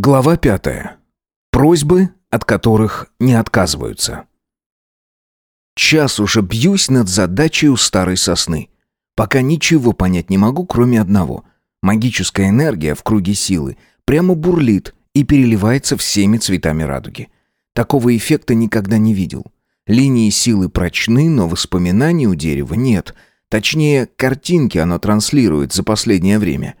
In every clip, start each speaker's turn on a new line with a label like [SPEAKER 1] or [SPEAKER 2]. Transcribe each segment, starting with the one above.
[SPEAKER 1] Глава пятая. Просьбы, от которых не отказываются. Час уже бьюсь над задачей у старой сосны. Пока ничего понять не могу, кроме одного. Магическая энергия в круге силы прямо бурлит и переливается всеми цветами радуги. Такого эффекта никогда не видел. Линии силы прочны, но воспоминаний у дерева нет. Точнее, картинки оно транслирует за последнее время.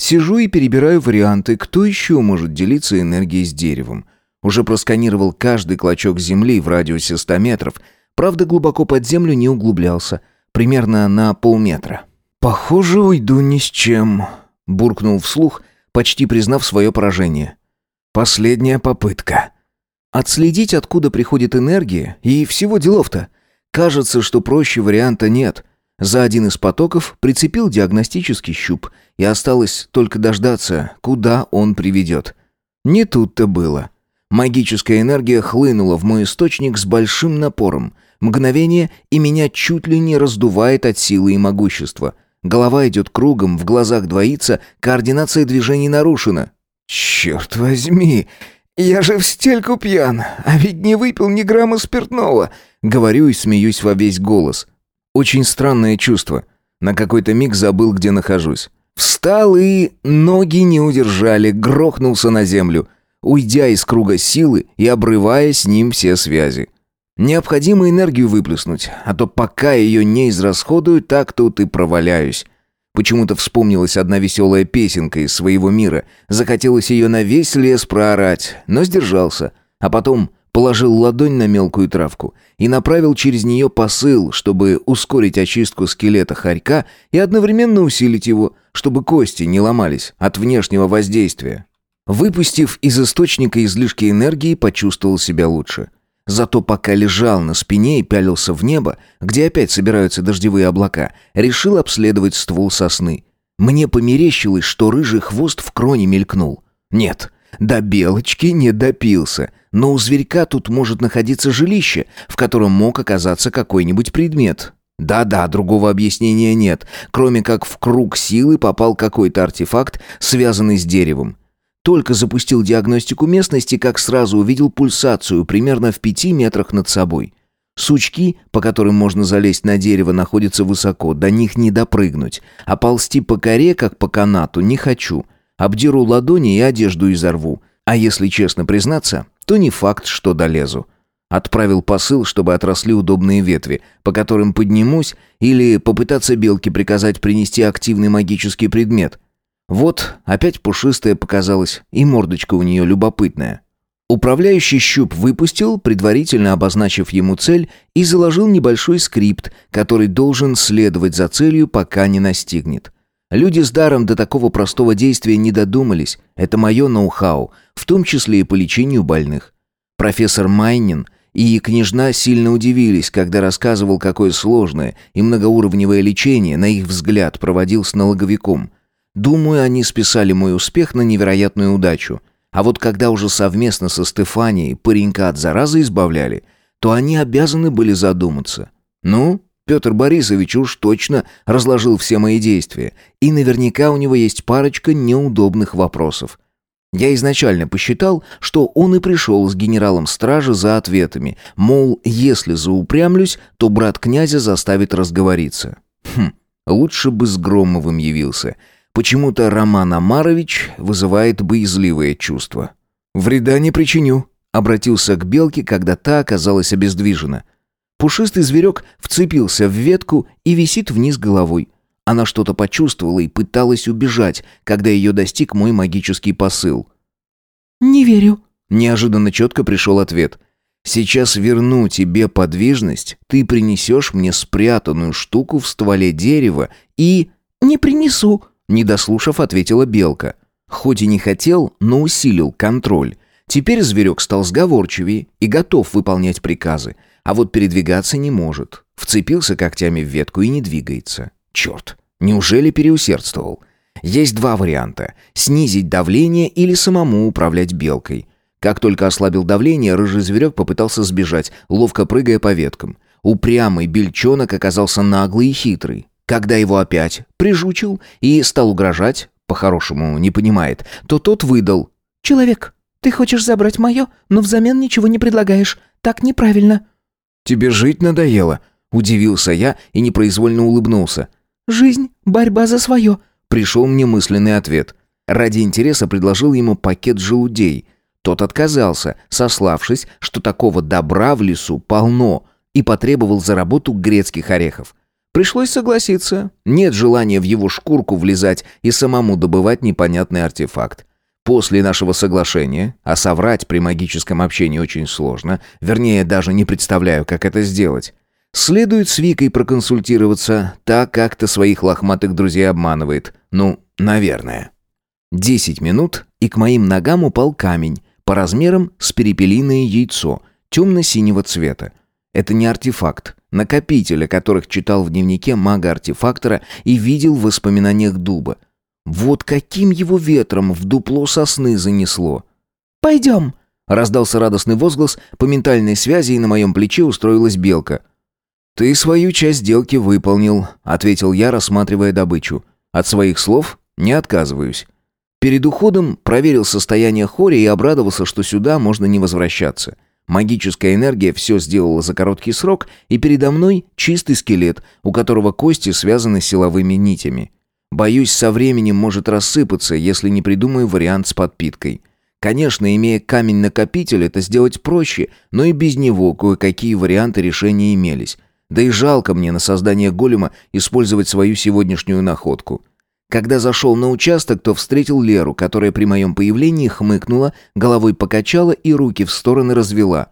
[SPEAKER 1] Сижу и перебираю варианты, кто еще может делиться энергией с деревом. Уже просканировал каждый клочок земли в радиусе 100 метров, правда глубоко под землю не углублялся, примерно на полметра. «Похоже, уйду ни с чем», — буркнул вслух, почти признав свое поражение. «Последняя попытка». Отследить, откуда приходит энергия, и всего делов-то. Кажется, что проще варианта нет. За один из потоков прицепил диагностический щуп, и осталось только дождаться, куда он приведет. Не тут-то было. Магическая энергия хлынула в мой источник с большим напором. Мгновение, и меня чуть ли не раздувает от силы и могущества. Голова идет кругом, в глазах двоится, координация движений нарушена. «Черт возьми! Я же в стельку пьян, а ведь не выпил ни грамма спиртного!» Говорю и смеюсь во весь голос. Очень странное чувство. На какой-то миг забыл, где нахожусь. Встал и... Ноги не удержали, грохнулся на землю, уйдя из круга силы и обрывая с ним все связи. Необходимо энергию выплеснуть, а то пока ее не израсходую, так тут и проваляюсь. Почему-то вспомнилась одна веселая песенка из своего мира. Захотелось ее на весь лес проорать, но сдержался. А потом положил ладонь на мелкую травку и направил через нее посыл, чтобы ускорить очистку скелета хорька и одновременно усилить его, чтобы кости не ломались от внешнего воздействия. Выпустив из источника излишки энергии, почувствовал себя лучше. Зато пока лежал на спине и пялился в небо, где опять собираются дождевые облака, решил обследовать ствол сосны. Мне померещилось, что рыжий хвост в кроне мелькнул. Нет, до белочки не допился, но у зверька тут может находиться жилище, в котором мог оказаться какой-нибудь предмет. Да-да, другого объяснения нет, кроме как в круг силы попал какой-то артефакт, связанный с деревом. Только запустил диагностику местности, как сразу увидел пульсацию примерно в пяти метрах над собой. Сучки, по которым можно залезть на дерево, находятся высоко, до них не допрыгнуть. А ползти по коре, как по канату, не хочу. Обдеру ладони и одежду изорву. А если честно признаться, то не факт, что долезу. Отправил посыл, чтобы отросли удобные ветви, по которым поднимусь, или попытаться белке приказать принести активный магический предмет – вот, опять пушистая показалась, и мордочка у нее любопытная. Управляющий щуп выпустил, предварительно обозначив ему цель, и заложил небольшой скрипт, который должен следовать за целью, пока не настигнет. Люди с даром до такого простого действия не додумались. Это мое ноу-хау, в том числе и по лечению больных. Профессор Майнин и княжна сильно удивились, когда рассказывал, какое сложное и многоуровневое лечение, на их взгляд, проводил с налоговиком – Думаю, они списали мой успех на невероятную удачу. А вот когда уже совместно со Стефанией паренька от заразы избавляли, то они обязаны были задуматься. Ну, Петр Борисович уж точно разложил все мои действия, и наверняка у него есть парочка неудобных вопросов. Я изначально посчитал, что он и пришел с генералом стражи за ответами, мол, если заупрямлюсь, то брат князя заставит разговориться. Хм, лучше бы с Громовым явился — Почему-то Роман Амарович вызывает боязливые чувства. «Вреда не причиню», — обратился к белке, когда та оказалась обездвижена. Пушистый зверек вцепился в ветку и висит вниз головой. Она что-то почувствовала и пыталась убежать, когда ее достиг мой магический посыл.
[SPEAKER 2] «Не верю», —
[SPEAKER 1] неожиданно четко пришел ответ. «Сейчас верну тебе подвижность, ты принесешь мне спрятанную штуку в стволе дерева и...»
[SPEAKER 2] «Не принесу»,
[SPEAKER 1] не дослушав, ответила белка. Хоть и не хотел, но усилил контроль. Теперь зверек стал сговорчивее и готов выполнять приказы, а вот передвигаться не может. Вцепился когтями в ветку и не двигается. Черт, неужели переусердствовал? Есть два варианта. Снизить давление или самому управлять белкой. Как только ослабил давление, рыжий зверек попытался сбежать, ловко прыгая по веткам. Упрямый бельчонок оказался наглый и хитрый. Когда его опять прижучил и стал угрожать, по-хорошему не понимает, то тот выдал.
[SPEAKER 2] «Человек, ты хочешь забрать мое, но взамен ничего не предлагаешь. Так неправильно».
[SPEAKER 1] «Тебе жить надоело?» – удивился я и непроизвольно улыбнулся.
[SPEAKER 2] «Жизнь – борьба за свое», –
[SPEAKER 1] пришел мне мысленный ответ. Ради интереса предложил ему пакет желудей. Тот отказался, сославшись, что такого добра в лесу полно, и потребовал за работу грецких орехов. Пришлось согласиться. Нет желания в его шкурку влезать и самому добывать непонятный артефакт. После нашего соглашения, а соврать при магическом общении очень сложно, вернее, даже не представляю, как это сделать. Следует с Викой проконсультироваться, так как-то своих лохматых друзей обманывает. Ну, наверное. Десять минут, и к моим ногам упал камень, по размерам с перепелиное яйцо, темно-синего цвета. Это не артефакт, накопитель, о которых читал в дневнике мага-артефактора и видел в воспоминаниях дуба. Вот каким его ветром в дупло сосны занесло.
[SPEAKER 2] «Пойдем!»
[SPEAKER 1] — раздался радостный возглас, по ментальной связи и на моем плече устроилась белка. «Ты свою часть сделки выполнил», — ответил я, рассматривая добычу. «От своих слов не отказываюсь». Перед уходом проверил состояние Хори и обрадовался, что сюда можно не возвращаться. Магическая энергия все сделала за короткий срок, и передо мной чистый скелет, у которого кости связаны силовыми нитями. Боюсь, со временем может рассыпаться, если не придумаю вариант с подпиткой. Конечно, имея камень-накопитель, это сделать проще, но и без него кое-какие варианты решения имелись. Да и жалко мне на создание голема использовать свою сегодняшнюю находку. Когда зашел на участок, то встретил Леру, которая при моем появлении хмыкнула, головой покачала и руки в стороны развела.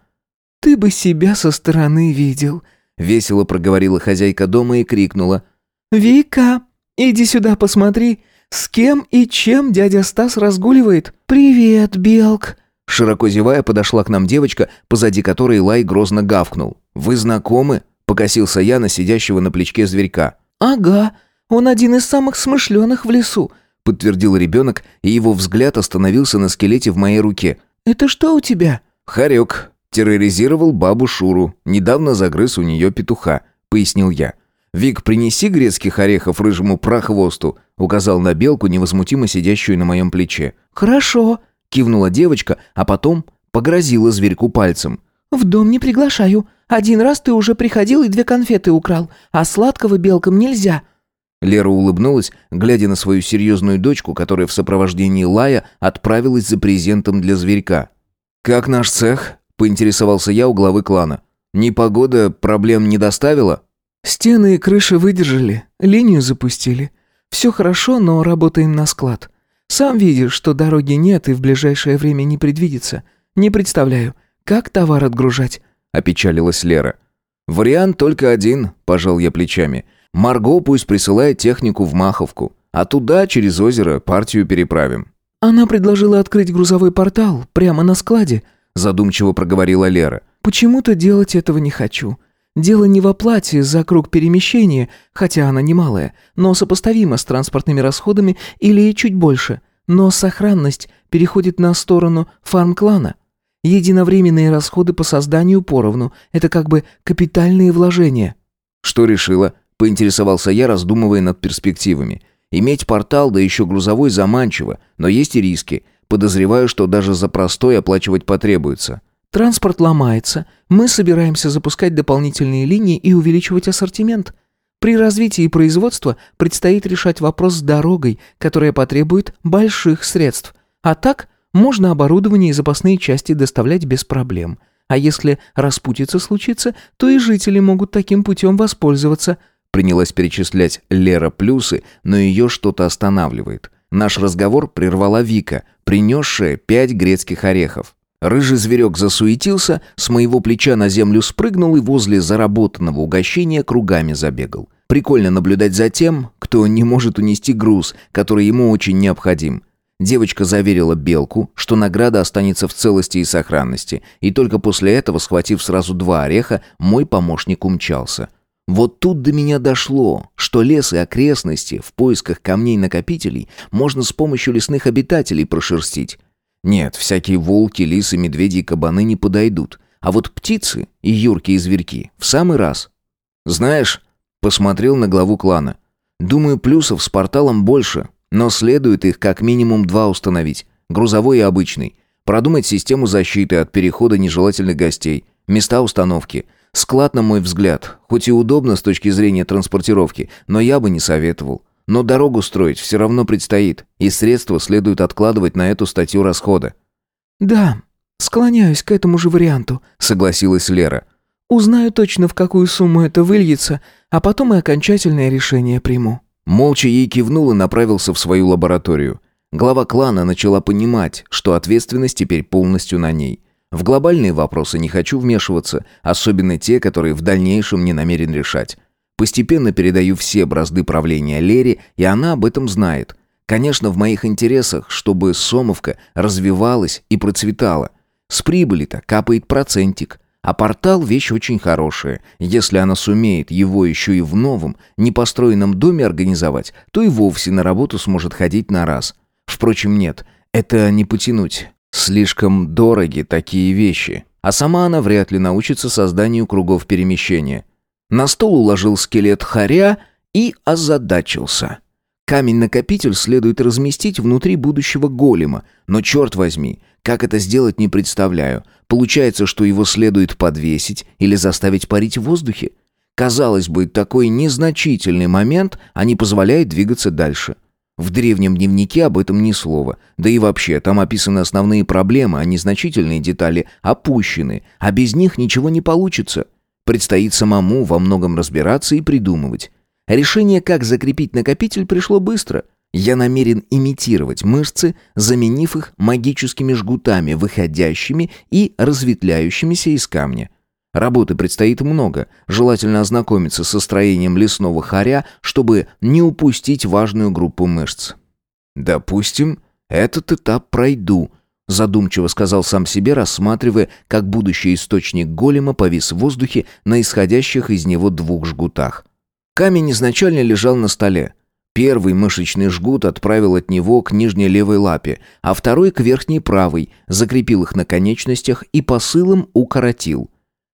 [SPEAKER 2] «Ты бы себя со стороны видел», —
[SPEAKER 1] весело проговорила хозяйка дома и крикнула.
[SPEAKER 2] «Вика, иди сюда посмотри, с кем и чем дядя Стас разгуливает. Привет, Белк».
[SPEAKER 1] Широко зевая, подошла к нам девочка, позади которой Лай грозно гавкнул. «Вы знакомы?» — покосился я на сидящего на плечке зверька.
[SPEAKER 2] «Ага, он один из самых смышленых в лесу», —
[SPEAKER 1] подтвердил ребенок, и его взгляд остановился на скелете в моей руке.
[SPEAKER 2] «Это что у тебя?»
[SPEAKER 1] «Хорек. Терроризировал бабу Шуру. Недавно загрыз у нее петуха», — пояснил я. «Вик, принеси грецких орехов рыжему прохвосту», — указал на белку, невозмутимо сидящую на моем плече.
[SPEAKER 2] «Хорошо», —
[SPEAKER 1] кивнула девочка, а потом погрозила зверьку пальцем.
[SPEAKER 2] «В дом не приглашаю. Один раз ты уже приходил и две конфеты украл, а сладкого белкам нельзя».
[SPEAKER 1] Лера улыбнулась, глядя на свою серьезную дочку, которая в сопровождении Лая отправилась за презентом для зверька. «Как наш цех?» — поинтересовался я у главы клана. «Непогода проблем не доставила?»
[SPEAKER 2] Стены и крыши выдержали, линию запустили. Все хорошо, но работаем на склад. Сам видишь, что дороги нет и в ближайшее время не предвидится. Не представляю, как товар отгружать?» — опечалилась
[SPEAKER 1] Лера. «Вариант только один», — пожал я плечами. «Марго пусть присылает технику в Маховку, а туда, через озеро, партию переправим».
[SPEAKER 2] «Она предложила открыть грузовой портал прямо на складе», — задумчиво проговорила Лера. «Почему-то делать этого не хочу. Дело не в оплате за круг перемещения, хотя она немалая, но сопоставима с транспортными расходами или чуть больше. Но сохранность переходит на сторону фарм-клана. Единовременные расходы по созданию поровну – это как бы капитальные вложения.
[SPEAKER 1] Что решила? Поинтересовался я, раздумывая над перспективами. Иметь портал, да еще грузовой заманчиво, но есть и риски. Подозреваю, что даже за простой оплачивать потребуется.
[SPEAKER 2] Транспорт ломается, мы собираемся запускать дополнительные линии и увеличивать ассортимент. При развитии производства предстоит решать вопрос с дорогой, которая потребует больших средств. А так можно оборудование и запасные части доставлять без проблем. А если распутиться случится, то и жители могут таким путем воспользоваться.
[SPEAKER 1] Принялась перечислять Лера плюсы, но ее что-то останавливает. Наш разговор прервала Вика, принесшая пять грецких орехов. Рыжий зверек засуетился, с моего плеча на землю спрыгнул и возле заработанного угощения кругами забегал. Прикольно наблюдать за тем, кто не может унести груз, который ему очень необходим. Девочка заверила Белку, что награда останется в целости и сохранности, и только после этого, схватив сразу два ореха, мой помощник умчался. Вот тут до меня дошло, что лес и окрестности в поисках камней-накопителей можно с помощью лесных обитателей прошерстить. Нет, всякие волки, лисы, медведи и кабаны не подойдут. А вот птицы и юркие зверьки в самый раз. Знаешь, посмотрел на главу клана. Думаю, плюсов с порталом больше, но следует их как минимум два установить. грузовой и обычный. Продумать систему защиты от перехода нежелательных гостей, места установки. Склад, на мой взгляд, хоть и удобно с точки зрения транспортировки, но я бы не советовал. Но дорогу строить все равно предстоит, и средства следует откладывать на эту статью расхода.
[SPEAKER 2] «Да, склоняюсь к этому же варианту», — согласилась Лера. «Узнаю точно, в какую сумму это выльется, а потом и окончательное решение приму».
[SPEAKER 1] Молча ей кивнул и направился в свою лабораторию. Глава клана начала понимать, что ответственность теперь полностью на ней. В глобальные вопросы не хочу вмешиваться, особенно те, которые в дальнейшем не намерен решать. Постепенно передаю все бразды правления Лере, и она об этом знает. Конечно, в моих интересах, чтобы Сомовка развивалась и процветала. С прибыли-то капает процентик. А портал – вещь очень хорошая. Если она сумеет его еще и в новом, непостроенном доме организовать, то и вовсе на работу сможет ходить на раз. Впрочем, нет, это не потянуть. Слишком дороги такие вещи. А сама она вряд ли научится созданию кругов перемещения. На стол уложил скелет хоря и озадачился. Камень-накопитель следует разместить внутри будущего голема, но черт возьми, как это сделать не представляю. Получается, что его следует подвесить или заставить парить в воздухе? Казалось бы, такой незначительный момент, а не позволяет двигаться дальше. В древнем дневнике об этом ни слова. Да и вообще, там описаны основные проблемы, а незначительные детали опущены, а без них ничего не получится. Предстоит самому во многом разбираться и придумывать. Решение, как закрепить накопитель, пришло быстро. Я намерен имитировать мышцы, заменив их магическими жгутами, выходящими и разветвляющимися из камня. Работы предстоит много. Желательно ознакомиться со строением лесного харя, чтобы не упустить важную группу мышц. Допустим, этот этап пройду, задумчиво сказал сам себе, рассматривая, как будущий источник голема повис в воздухе на исходящих из него двух жгутах. Камень изначально лежал на столе. Первый мышечный жгут отправил от него к нижней левой лапе, а второй к верхней правой, закрепил их на конечностях и посылом укоротил.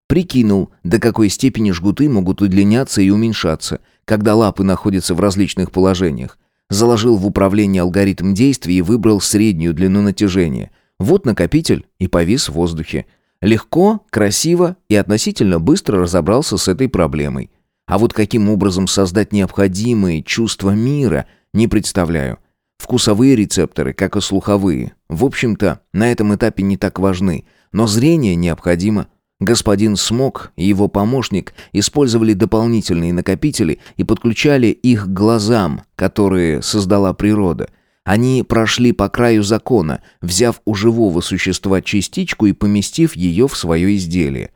[SPEAKER 1] Прикинул, до какой степени жгуты могут удлиняться и уменьшаться, когда лапы находятся в различных положениях. Заложил в управление алгоритм действий и выбрал среднюю длину натяжения. Вот накопитель и повис в воздухе. Легко, красиво и относительно быстро разобрался с этой проблемой. А вот каким образом создать необходимые чувства мира, не представляю. Вкусовые рецепторы, как и слуховые, в общем-то, на этом этапе не так важны, но зрение необходимо. Господин Смок и его помощник использовали дополнительные накопители и подключали их к глазам, которые создала природа. Они прошли по краю закона, взяв у живого существа частичку и поместив ее в свое изделие.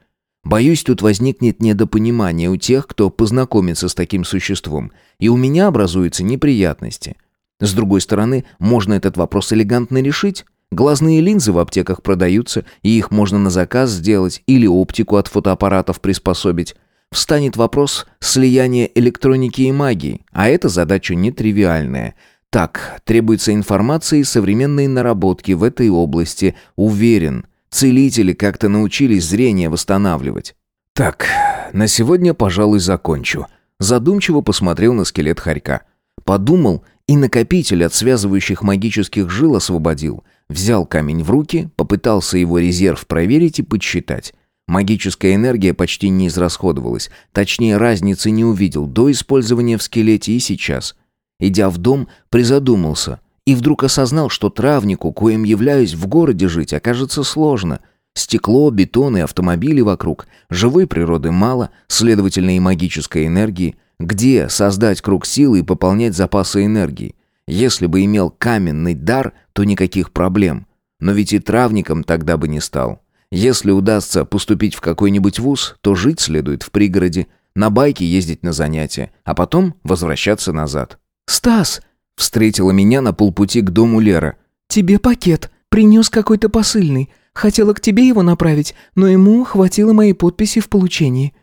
[SPEAKER 1] Боюсь, тут возникнет недопонимание у тех, кто познакомится с таким существом, и у меня образуются неприятности. С другой стороны, можно этот вопрос элегантно решить. Глазные линзы в аптеках продаются, и их можно на заказ сделать или оптику от фотоаппаратов приспособить. Встанет вопрос слияния электроники и магии, а эта задача нетривиальная. Так, требуется информация и современные наработки в этой области, уверен – Целители как-то научились зрение восстанавливать. Так, на сегодня, пожалуй, закончу. Задумчиво посмотрел на скелет хорька. Подумал и накопитель от связывающих магических жил освободил. Взял камень в руки, попытался его резерв проверить и подсчитать. Магическая энергия почти не израсходовалась. Точнее, разницы не увидел до использования в скелете и сейчас. Идя в дом, призадумался – и вдруг осознал, что травнику, коим являюсь в городе жить, окажется сложно. Стекло, бетон и автомобили вокруг. Живой природы мало, следовательно и магической энергии. Где создать круг силы и пополнять запасы энергии? Если бы имел каменный дар, то никаких проблем. Но ведь и травником тогда бы не стал. Если удастся поступить в какой-нибудь вуз, то жить следует в пригороде, на байке ездить на занятия, а потом возвращаться назад.
[SPEAKER 2] «Стас!»
[SPEAKER 1] Встретила меня на полпути к дому Лера.
[SPEAKER 2] «Тебе пакет. Принес какой-то посыльный. Хотела к тебе его направить, но ему хватило моей подписи в получении».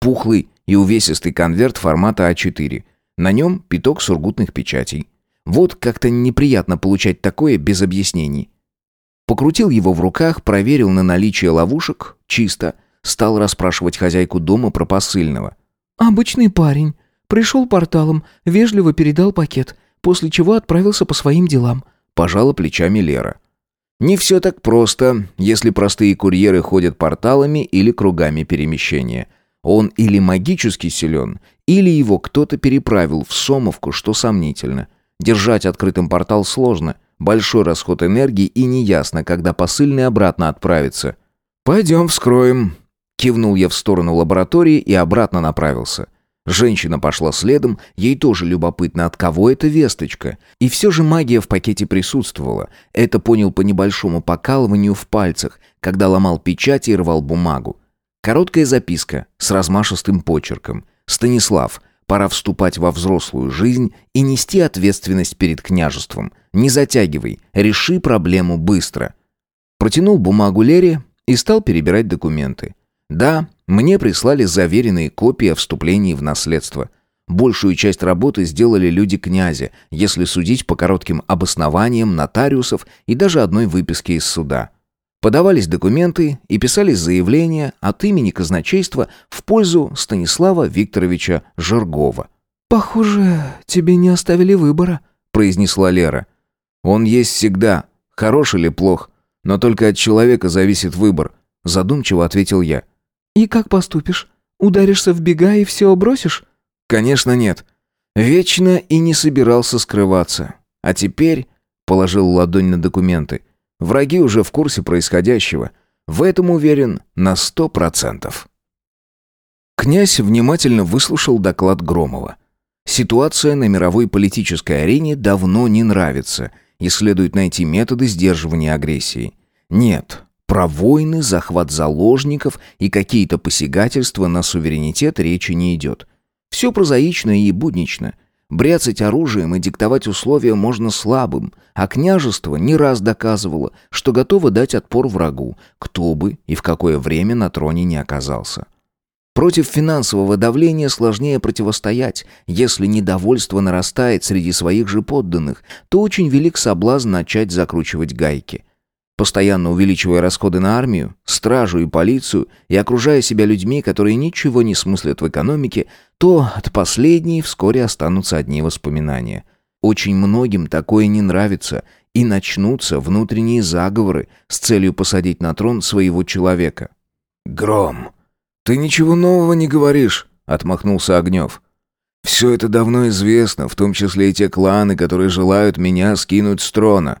[SPEAKER 1] Пухлый и увесистый конверт формата А4. На нем пяток сургутных печатей. Вот как-то неприятно получать такое без объяснений. Покрутил его в руках, проверил на наличие ловушек. Чисто. Стал расспрашивать хозяйку дома про посыльного.
[SPEAKER 2] «Обычный парень. Пришел порталом, вежливо передал пакет после чего отправился по своим делам.
[SPEAKER 1] Пожала плечами Лера. Не все так просто, если простые курьеры ходят порталами или кругами перемещения. Он или магически силен, или его кто-то переправил в Сомовку, что сомнительно. Держать открытым портал сложно, большой расход энергии и неясно, когда посыльный обратно отправится. «Пойдем вскроем», — кивнул я в сторону лаборатории и обратно направился. Женщина пошла следом, ей тоже любопытно, от кого эта весточка. И все же магия в пакете присутствовала. Это понял по небольшому покалыванию в пальцах, когда ломал печать и рвал бумагу. Короткая записка с размашистым почерком. «Станислав, пора вступать во взрослую жизнь и нести ответственность перед княжеством. Не затягивай, реши проблему быстро». Протянул бумагу Лере и стал перебирать документы. Да, мне прислали заверенные копии о вступлении в наследство. Большую часть работы сделали люди князя, если судить по коротким обоснованиям нотариусов и даже одной выписке из суда. Подавались документы и писались заявления от имени казначейства в пользу Станислава Викторовича Жиргова.
[SPEAKER 2] «Похоже, тебе не оставили выбора», — произнесла Лера.
[SPEAKER 1] «Он есть всегда, хорош или плох, но только от человека зависит выбор», — задумчиво ответил я.
[SPEAKER 2] «И как поступишь? Ударишься в бега и все бросишь?»
[SPEAKER 1] «Конечно нет. Вечно и не собирался скрываться. А теперь...» — положил ладонь на документы. «Враги уже в курсе происходящего. В этом уверен на сто процентов». Князь внимательно выслушал доклад Громова. Ситуация на мировой политической арене давно не нравится, и следует найти методы сдерживания агрессии. Нет, про войны, захват заложников и какие-то посягательства на суверенитет речи не идет. Все прозаично и буднично. Бряцать оружием и диктовать условия можно слабым, а княжество не раз доказывало, что готово дать отпор врагу, кто бы и в какое время на троне не оказался. Против финансового давления сложнее противостоять. Если недовольство нарастает среди своих же подданных, то очень велик соблазн начать закручивать гайки – Постоянно увеличивая расходы на армию, стражу и полицию и окружая себя людьми, которые ничего не смыслят в экономике, то от последней вскоре останутся одни воспоминания. Очень многим такое не нравится, и начнутся внутренние заговоры с целью посадить на трон своего человека.
[SPEAKER 3] «Гром, ты ничего нового не говоришь», — отмахнулся Огнев. «Все это давно известно, в том числе и те кланы, которые желают меня скинуть с трона».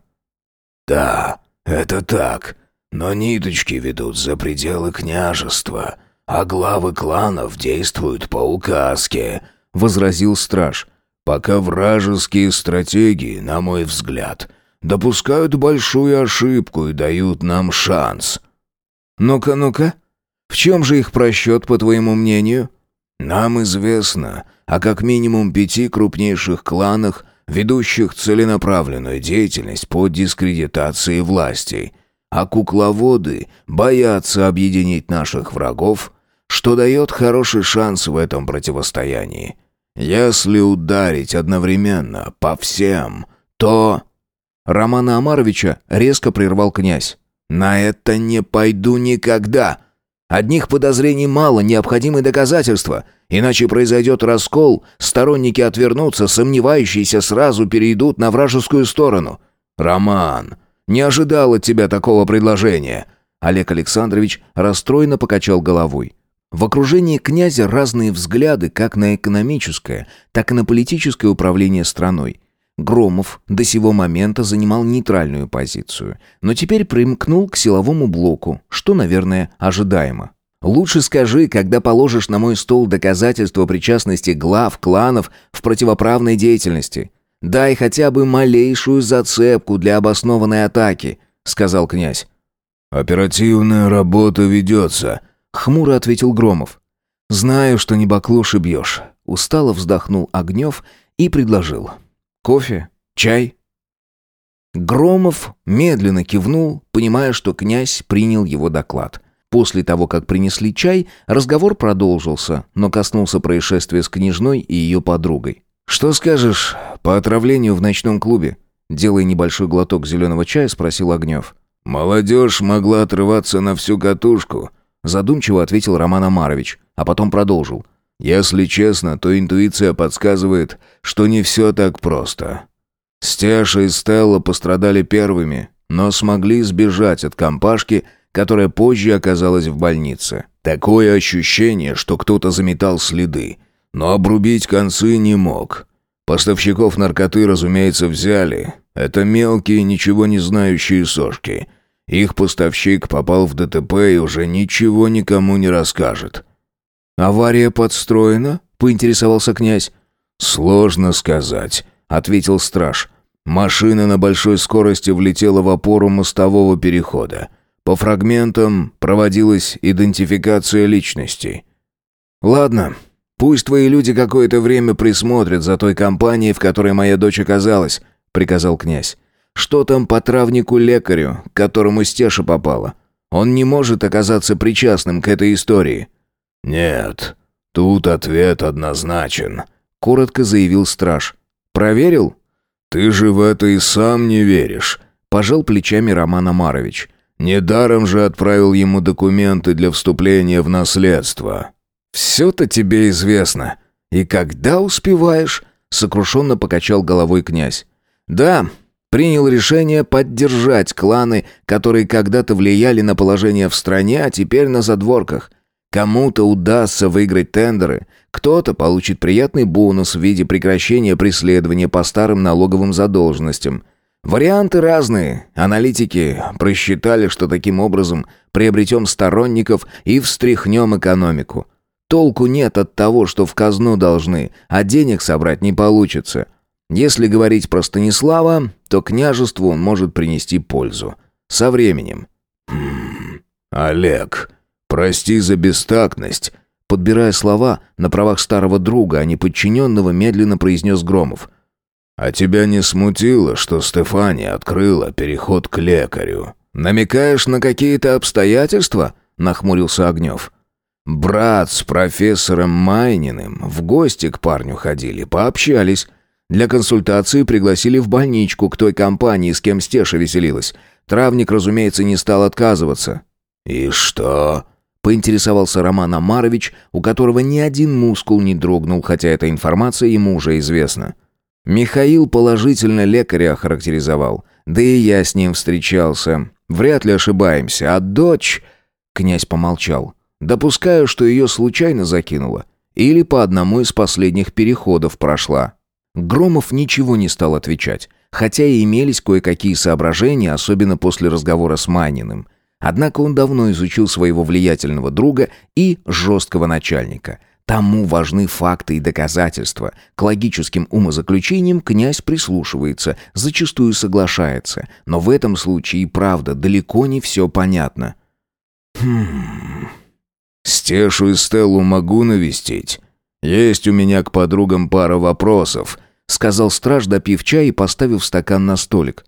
[SPEAKER 4] «Да, «Это так, но ниточки ведут за пределы княжества, а главы кланов действуют по указке», — возразил страж. «Пока вражеские стратегии, на мой взгляд, допускают большую ошибку и дают нам шанс».
[SPEAKER 1] «Ну-ка, ну-ка, в чем же их просчет, по твоему мнению?»
[SPEAKER 4] «Нам известно о как минимум пяти крупнейших кланах, ведущих целенаправленную деятельность по дискредитации власти, а кукловоды боятся объединить наших врагов, что дает хороший шанс в этом противостоянии. Если ударить одновременно по всем, то...»
[SPEAKER 1] Романа Амаровича резко прервал князь.
[SPEAKER 4] «На это не пойду никогда!» Одних подозрений мало, необходимы доказательства. Иначе произойдет раскол, сторонники отвернутся, сомневающиеся сразу перейдут на вражескую сторону. Роман, не ожидал от тебя такого предложения.
[SPEAKER 1] Олег Александрович расстроенно покачал головой. В окружении князя разные взгляды как на экономическое, так и на политическое управление страной. Громов до сего момента занимал нейтральную позицию, но теперь примкнул к силовому блоку, что, наверное, ожидаемо. Лучше скажи, когда положишь на мой стол доказательства причастности глав кланов в противоправной деятельности. Дай хотя бы малейшую зацепку для обоснованной атаки, сказал князь.
[SPEAKER 3] Оперативная работа ведется,
[SPEAKER 1] хмуро ответил Громов. Знаю, что не баклуши бьешь. Устало вздохнул Огнев и предложил. Кофе? Чай?» Громов медленно кивнул, понимая, что князь принял его доклад. После того, как принесли чай, разговор продолжился, но коснулся происшествия с княжной и ее подругой. «Что скажешь по отравлению в ночном клубе?» Делая небольшой глоток зеленого чая, спросил Огнев.
[SPEAKER 3] «Молодежь могла отрываться на всю катушку»,
[SPEAKER 1] задумчиво ответил Роман Амарович, а потом продолжил.
[SPEAKER 3] Если честно, то интуиция подсказывает, что не все так просто. Стеша и Стелла пострадали первыми,
[SPEAKER 4] но смогли сбежать от компашки, которая позже оказалась в больнице. Такое ощущение, что кто-то заметал следы, но обрубить концы не мог. Поставщиков наркоты, разумеется, взяли. Это мелкие, ничего не знающие сошки. Их поставщик попал в ДТП и уже ничего никому не расскажет.
[SPEAKER 1] «Авария подстроена?» — поинтересовался князь.
[SPEAKER 4] «Сложно сказать», — ответил страж. Машина на большой скорости влетела в опору мостового перехода. По фрагментам проводилась идентификация личностей.
[SPEAKER 1] «Ладно, пусть твои люди какое-то время присмотрят за той компанией, в которой моя дочь оказалась», — приказал князь. Что там по травнику-лекарю, к которому Стеша попала? Он не может оказаться причастным к этой истории».
[SPEAKER 4] «Нет, тут ответ однозначен», —
[SPEAKER 1] коротко заявил страж. «Проверил?»
[SPEAKER 4] «Ты же в это и сам не веришь», — пожал плечами Роман Амарович. «Недаром же отправил ему документы для вступления в наследство».
[SPEAKER 1] «Все-то тебе известно. И когда успеваешь?» — сокрушенно покачал головой князь. «Да, принял решение поддержать кланы, которые когда-то влияли на положение в стране, а теперь на задворках. Кому-то удастся выиграть тендеры, кто-то получит приятный бонус в виде прекращения преследования по старым налоговым задолженностям. Варианты разные. Аналитики просчитали, что таким образом приобретем сторонников и встряхнем экономику. Толку нет от того, что в казну должны, а денег собрать не получится. Если говорить про Станислава, то княжеству он может принести пользу. Со временем.
[SPEAKER 4] «Хм, Олег, прости за бестактность»,
[SPEAKER 1] подбирая слова на правах старого друга, а не подчиненного, медленно произнес Громов.
[SPEAKER 4] «А тебя не смутило, что Стефания открыла переход к лекарю?»
[SPEAKER 1] «Намекаешь на какие-то обстоятельства?» — нахмурился Огнев. «Брат с профессором Майниным в гости к парню ходили, пообщались. Для консультации пригласили в больничку к той компании, с кем Стеша веселилась. Травник, разумеется, не стал отказываться.
[SPEAKER 4] «И что?»
[SPEAKER 1] — поинтересовался Роман Амарович, у которого ни один мускул не дрогнул, хотя эта информация ему уже известна. Михаил положительно лекаря охарактеризовал. Да и я с ним встречался. Вряд ли ошибаемся. А дочь... Князь помолчал. Допускаю, что ее случайно закинуло. Или по одному из последних переходов прошла. Громов ничего не стал отвечать, хотя и имелись кое-какие соображения, особенно после разговора с Маниным. Однако он давно изучил своего влиятельного друга и жесткого начальника. Тому важны факты и доказательства. К логическим умозаключениям князь прислушивается, зачастую соглашается. Но в этом случае и правда далеко не все понятно.
[SPEAKER 4] «Хм... Стешу и Стеллу могу навестить?» «Есть у меня к подругам пара вопросов», —
[SPEAKER 1] сказал страж, допив чай и поставив стакан на столик.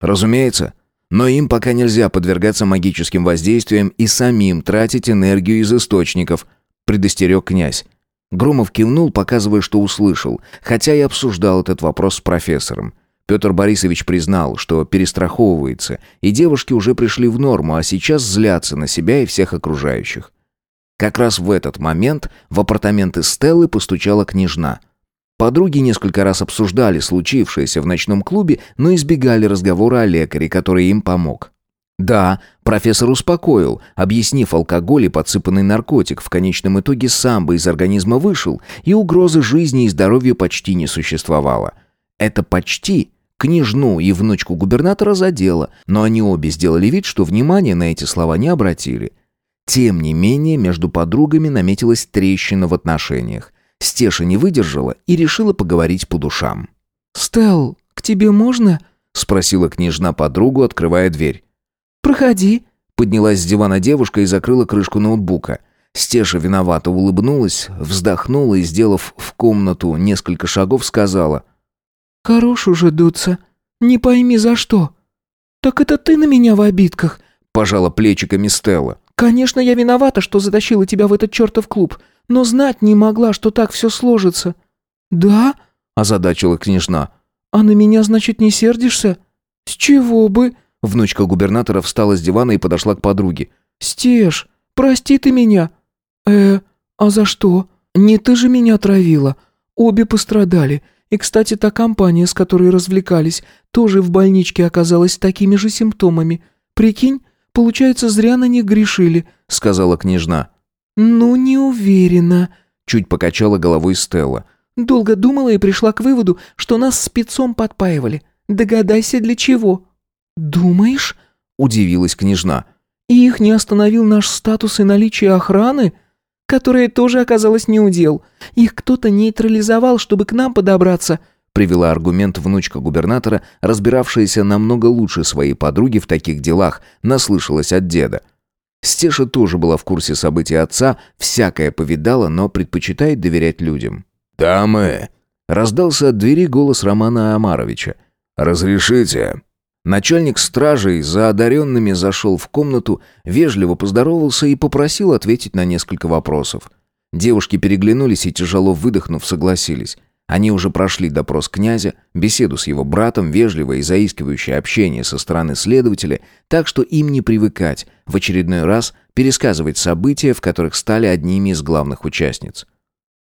[SPEAKER 1] «Разумеется. Но им пока нельзя подвергаться магическим воздействиям и самим тратить энергию из источников», — предостерег князь. Громов кивнул, показывая, что услышал, хотя и обсуждал этот вопрос с профессором. Петр Борисович признал, что перестраховывается, и девушки уже пришли в норму, а сейчас злятся на себя и всех окружающих. Как раз в этот момент в апартаменты Стеллы постучала княжна. Подруги несколько раз обсуждали случившееся в ночном клубе, но избегали разговора о лекаре, который им помог. Да, профессор успокоил, объяснив алкоголь и подсыпанный наркотик, в конечном итоге сам бы из организма вышел, и угрозы жизни и здоровью почти не существовало. Это «почти» княжну и внучку губернатора задело, но они обе сделали вид, что внимания на эти слова не обратили. Тем не менее, между подругами наметилась трещина в отношениях. Стеша не выдержала и решила поговорить по душам.
[SPEAKER 2] «Стелл, к тебе можно?»
[SPEAKER 1] — спросила княжна подругу, открывая дверь.
[SPEAKER 2] «Проходи», —
[SPEAKER 1] поднялась с дивана девушка и закрыла крышку ноутбука. Стеша виновато улыбнулась, вздохнула и, сделав в комнату несколько шагов, сказала.
[SPEAKER 2] «Хорош уже дуться. Не пойми за что». «Так это ты на меня в обидках?»
[SPEAKER 1] — пожала плечиками Стелла.
[SPEAKER 2] «Конечно, я виновата, что затащила тебя в этот чертов клуб, но знать не могла, что так все сложится». «Да?» – озадачила княжна. «А на меня, значит, не сердишься?» «С чего бы?»
[SPEAKER 1] Внучка губернатора встала с дивана и подошла к подруге.
[SPEAKER 2] «Стеж, прости ты меня». «Э, а за что? Не ты же меня травила. Обе пострадали. И, кстати, та компания, с которой развлекались, тоже в больничке оказалась такими же симптомами. Прикинь, получается, зря на них грешили», — сказала княжна. «Ну, не уверена», — чуть покачала головой Стелла. «Долго думала и пришла к выводу, что нас спецом подпаивали. Догадайся, для чего». «Думаешь?» — удивилась княжна. «И их не остановил наш статус и наличие охраны?» «Которая тоже оказалась неудел. Их кто-то нейтрализовал, чтобы к нам подобраться», привела аргумент внучка губернатора, разбиравшаяся намного лучше своей подруги в таких делах, наслышалась от деда. Стеша тоже была в курсе событий отца, всякое повидала, но предпочитает доверять людям.
[SPEAKER 3] «Дамы!» — раздался от двери голос Романа Амаровича. «Разрешите?»
[SPEAKER 1] Начальник стражей за одаренными зашел в комнату, вежливо поздоровался и попросил ответить на несколько вопросов. Девушки переглянулись и, тяжело выдохнув, согласились. Они уже прошли допрос князя, беседу с его братом, вежливое и заискивающее общение со стороны следователя, так что им не привыкать в очередной раз пересказывать события, в которых стали одними из главных участниц.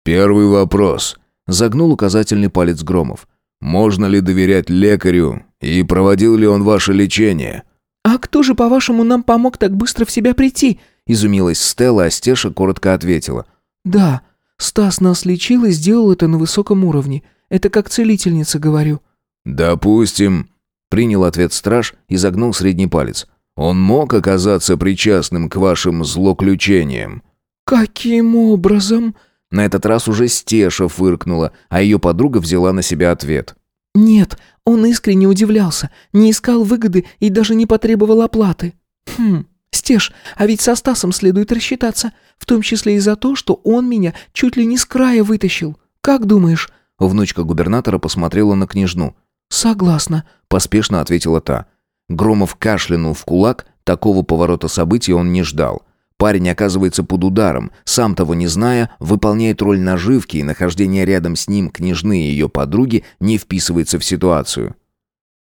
[SPEAKER 3] «Первый вопрос», — загнул указательный палец Громов. «Можно ли доверять лекарю и проводил ли он ваше лечение?»
[SPEAKER 2] «А кто же, по-вашему, нам помог так быстро в себя прийти?»
[SPEAKER 1] — изумилась Стелла, а Стеша коротко ответила.
[SPEAKER 2] «Да, Стас нас лечил и сделал это на высоком уровне. Это как целительница, говорю».
[SPEAKER 3] «Допустим», — принял ответ страж и загнул средний палец. «Он мог оказаться причастным к вашим злоключениям».
[SPEAKER 2] «Каким образом?»
[SPEAKER 1] На этот раз уже Стеша фыркнула, а ее подруга взяла на себя ответ.
[SPEAKER 2] «Нет, он искренне удивлялся, не искал выгоды и даже не потребовал оплаты». «Хм, Стеж, а ведь со Стасом следует рассчитаться, в том числе и за то, что он меня чуть ли не с края вытащил. Как думаешь?»
[SPEAKER 1] Внучка губернатора посмотрела на княжну.
[SPEAKER 2] «Согласна», —
[SPEAKER 1] поспешно ответила та. Громов кашлянул в кулак, такого поворота событий он не ждал. Парень оказывается под ударом, сам того не зная, выполняет роль наживки, и нахождение рядом с ним княжны и ее подруги не вписывается в ситуацию.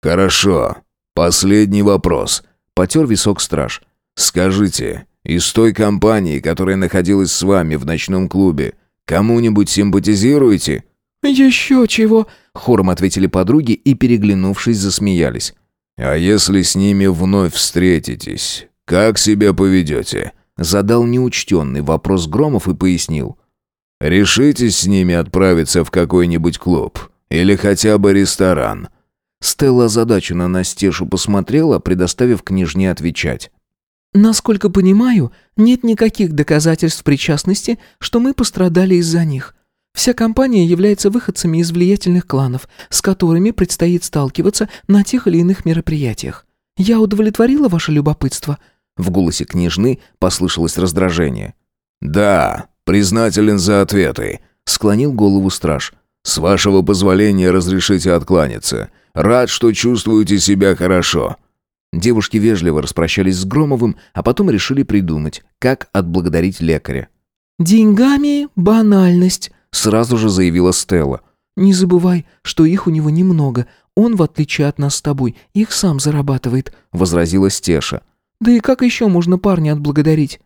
[SPEAKER 3] «Хорошо. Последний вопрос», —
[SPEAKER 1] потер висок страж.
[SPEAKER 3] «Скажите, из той компании, которая находилась с вами в ночном клубе, кому-нибудь симпатизируете?»
[SPEAKER 2] «Еще чего!»
[SPEAKER 1] — хором ответили подруги и, переглянувшись, засмеялись.
[SPEAKER 3] «А если с ними вновь встретитесь, как себя поведете?»
[SPEAKER 1] Задал неучтенный вопрос Громов и пояснил.
[SPEAKER 3] «Решитесь с ними отправиться в какой-нибудь клуб или хотя бы ресторан?»
[SPEAKER 1] Стелла озадаченно на Стешу посмотрела, предоставив княжне отвечать.
[SPEAKER 2] Насколько понимаю, нет никаких доказательств причастности, что мы пострадали из-за них. Вся компания является выходцами из влиятельных кланов, с которыми предстоит сталкиваться на тех или иных мероприятиях. Я удовлетворила ваше любопытство?»
[SPEAKER 1] В голосе княжны послышалось раздражение.
[SPEAKER 3] «Да, признателен за ответы», — склонил голову страж. «С вашего позволения разрешите откланяться. Рад, что чувствуете себя хорошо.
[SPEAKER 1] Девушки вежливо распрощались с Громовым, а потом решили придумать, как отблагодарить лекаря.
[SPEAKER 2] «Деньгами банальность», —
[SPEAKER 1] сразу же заявила Стелла.
[SPEAKER 2] «Не забывай, что их у него немного. Он, в отличие от нас с тобой, их сам зарабатывает», — возразила Стеша. «Да и как еще можно парня отблагодарить?»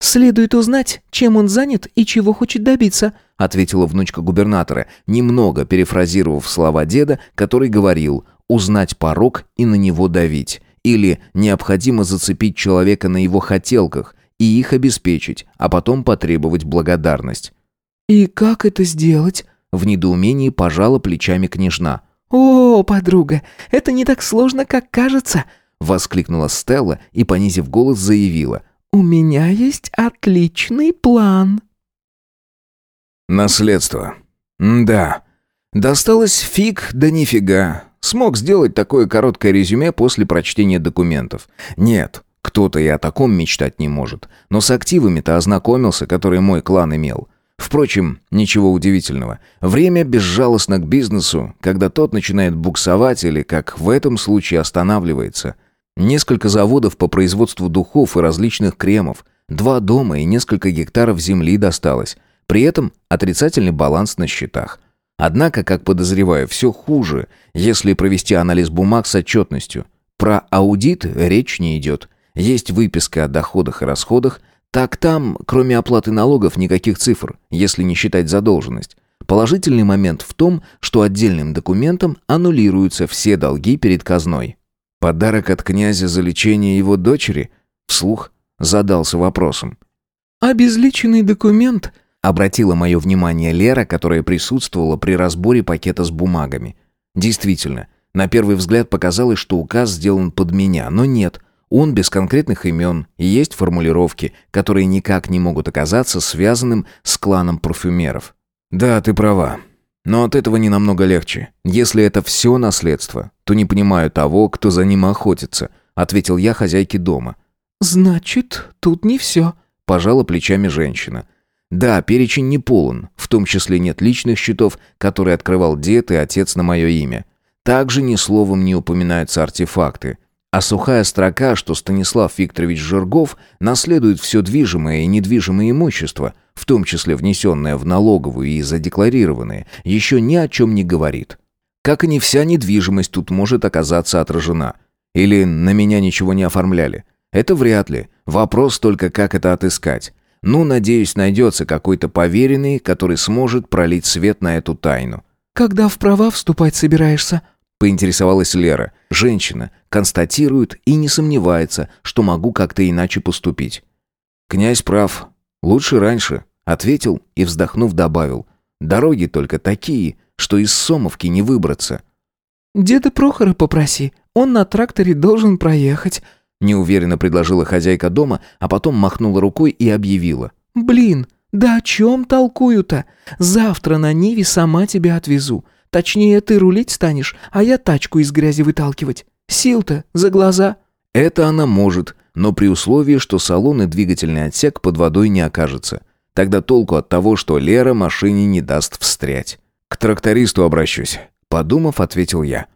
[SPEAKER 2] «Следует узнать, чем он занят и чего хочет добиться»,
[SPEAKER 1] ответила внучка губернатора, немного перефразировав слова деда, который говорил «узнать порог и на него давить». Или необходимо зацепить человека на его хотелках и их обеспечить, а потом потребовать благодарность.
[SPEAKER 2] «И как это сделать?»
[SPEAKER 1] В недоумении пожала плечами княжна.
[SPEAKER 2] «О, подруга, это не так сложно, как кажется!»
[SPEAKER 1] Воскликнула Стелла и, понизив голос, заявила.
[SPEAKER 2] «У меня есть отличный план!»
[SPEAKER 1] Наследство. М да. Досталось фиг да нифига. Смог сделать такое короткое резюме после прочтения документов. Нет, кто-то и о таком мечтать не может. Но с активами-то ознакомился, которые мой клан имел. Впрочем, ничего удивительного. Время безжалостно к бизнесу, когда тот начинает буксовать или, как в этом случае, останавливается. Несколько заводов по производству духов и различных кремов, два дома и несколько гектаров земли досталось. При этом отрицательный баланс на счетах – Однако, как подозреваю, все хуже, если провести анализ бумаг с отчетностью. Про аудит речь не идет. Есть выписка о доходах и расходах, так там, кроме оплаты налогов, никаких цифр, если не считать задолженность. Положительный момент в том, что отдельным документом аннулируются все долги перед казной. Подарок от князя за лечение его дочери? Вслух задался вопросом.
[SPEAKER 2] «Обезличенный документ?»
[SPEAKER 1] Обратила мое внимание Лера, которая присутствовала при разборе пакета с бумагами. Действительно, на первый взгляд показалось, что указ сделан под меня, но нет. Он без конкретных имен, и есть формулировки, которые никак не могут оказаться связанным с кланом парфюмеров. «Да, ты права. Но от этого не намного легче. Если это все наследство, то не понимаю того, кто за ним охотится», ответил я хозяйке дома.
[SPEAKER 2] «Значит, тут не все»,
[SPEAKER 1] пожала плечами женщина. Да, перечень не полон, в том числе нет личных счетов, которые открывал дед и отец на мое имя. Также ни словом не упоминаются артефакты. А сухая строка, что Станислав Викторович Жиргов наследует все движимое и недвижимое имущество, в том числе внесенное в налоговую и задекларированное, еще ни о чем не говорит. Как и не вся недвижимость тут может оказаться отражена. Или на меня ничего не оформляли. Это вряд ли. Вопрос только, как это отыскать. Ну, надеюсь, найдется какой-то поверенный, который сможет пролить свет на эту тайну.
[SPEAKER 2] «Когда в права вступать собираешься?»
[SPEAKER 1] поинтересовалась Лера. Женщина констатирует и не сомневается, что могу как-то иначе поступить. «Князь прав. Лучше раньше», — ответил и, вздохнув, добавил. «Дороги только такие, что из Сомовки не выбраться».
[SPEAKER 2] «Деда Прохора попроси, он на тракторе должен проехать»,
[SPEAKER 1] неуверенно предложила хозяйка дома, а потом махнула рукой и объявила.
[SPEAKER 2] «Блин, да о чем толкую-то? Завтра на Ниве сама тебя отвезу. Точнее, ты рулить станешь, а я тачку из грязи выталкивать. Сил-то за глаза».
[SPEAKER 1] Это она может, но при условии, что салон и двигательный отсек под водой не окажется. Тогда толку от того, что Лера машине не даст встрять. «К трактористу обращусь», — подумав, ответил я.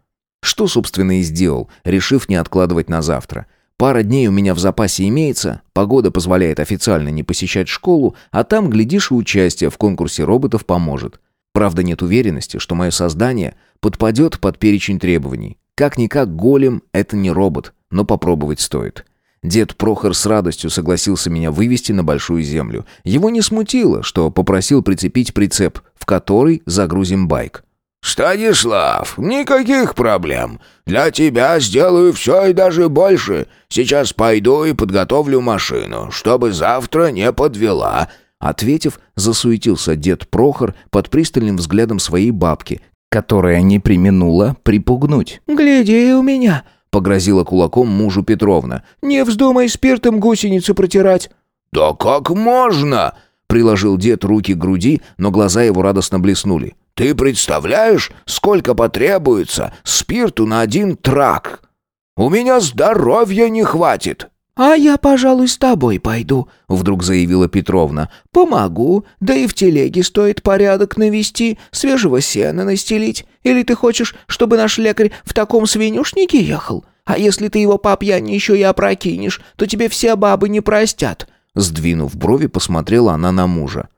[SPEAKER 1] Что, собственно, и сделал, решив не откладывать на завтра. Пара дней у меня в запасе имеется, погода позволяет официально не посещать школу, а там, глядишь, и участие в конкурсе роботов поможет. Правда, нет уверенности, что мое создание подпадет под перечень требований. Как-никак голем — это не робот, но попробовать стоит. Дед Прохор с радостью согласился меня вывести на большую землю. Его не смутило, что попросил прицепить прицеп, в который загрузим байк.
[SPEAKER 3] «Станислав, никаких проблем. Для тебя сделаю все и даже больше. Сейчас пойду и подготовлю машину, чтобы завтра не подвела»,
[SPEAKER 1] Ответив, засуетился дед Прохор под пристальным взглядом своей бабки, которая не применула припугнуть.
[SPEAKER 2] «Гляди у меня!»
[SPEAKER 1] — погрозила кулаком мужу Петровна.
[SPEAKER 2] «Не вздумай спиртом гусеницу протирать!»
[SPEAKER 3] «Да как можно?» — приложил дед руки к груди, но глаза его радостно блеснули. «Ты представляешь, сколько потребуется спирту на один трак? У меня здоровья не хватит!»
[SPEAKER 2] «А я, пожалуй, с тобой пойду», — вдруг заявила Петровна. «Помогу, да и в телеге стоит порядок навести, свежего сена настелить. Или ты хочешь, чтобы наш лекарь в таком свинюшнике ехал? А если ты его по пьяни еще и опрокинешь, то тебе все бабы не простят».
[SPEAKER 1] Сдвинув брови, посмотрела она на мужа.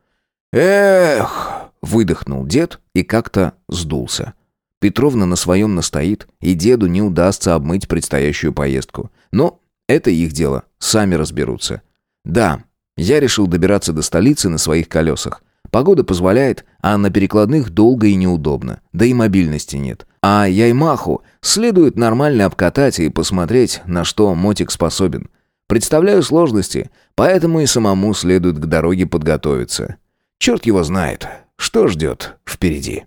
[SPEAKER 3] «Эх!»
[SPEAKER 1] — выдохнул дед и как-то сдулся. Петровна на своем настоит, и деду не удастся обмыть предстоящую поездку. Но это их дело, сами разберутся. Да, я решил добираться до столицы на своих колесах. Погода позволяет, а на перекладных долго и неудобно, да и мобильности нет. А Яймаху следует нормально обкатать и посмотреть, на что мотик способен. Представляю сложности, поэтому и самому следует к дороге подготовиться. Черт его знает, что ждет впереди.